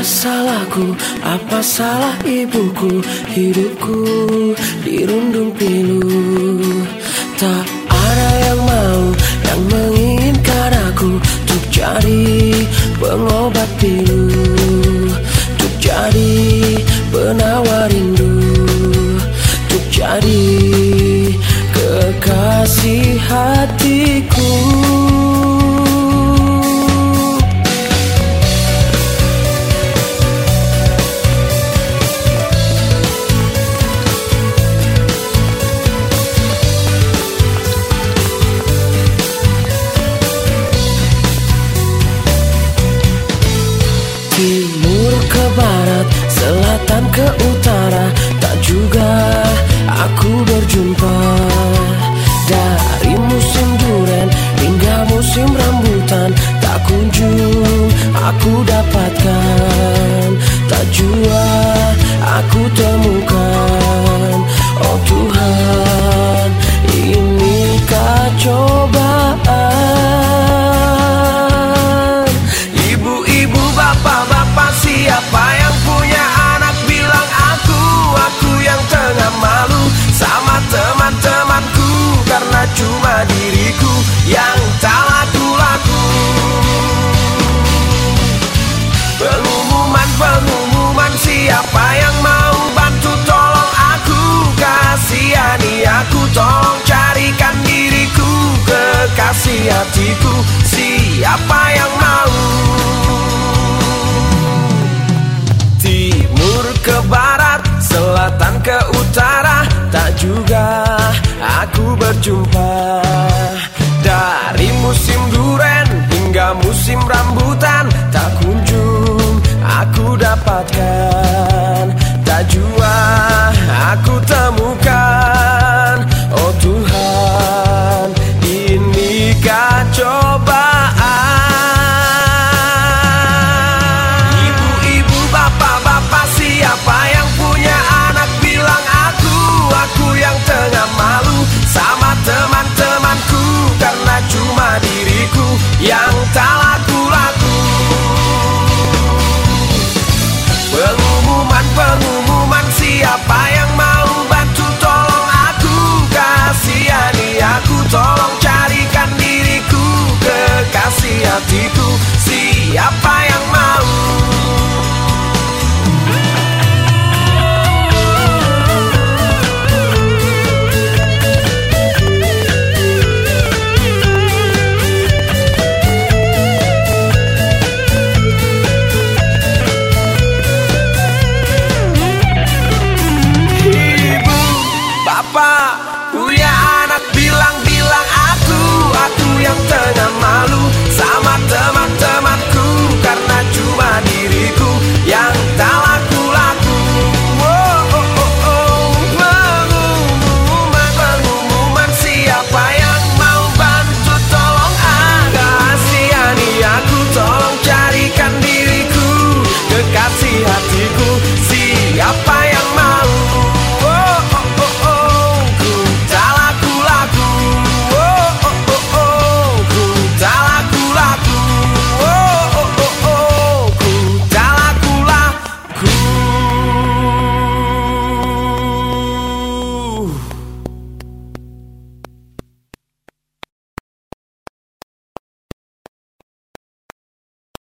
Salahku, apa salah ibuku? Hidupku dirundung pilu. Tak ada yang mau, yang menginginkan aku Untuk jadi pengobat pilu. Untuk jadi penawar rindu. Untuk jadi kekasih hatiku selatan ke utara Tak juga aku berjumpa. Dari musim duren hingga musim rambutan Tak kunjung aku dapatkan. Tak jua aku temukan siapa yang mau? Timur ke barat, selatan ke utara Tak juga aku berjumpa. Dari musim duren hingga musim rambutan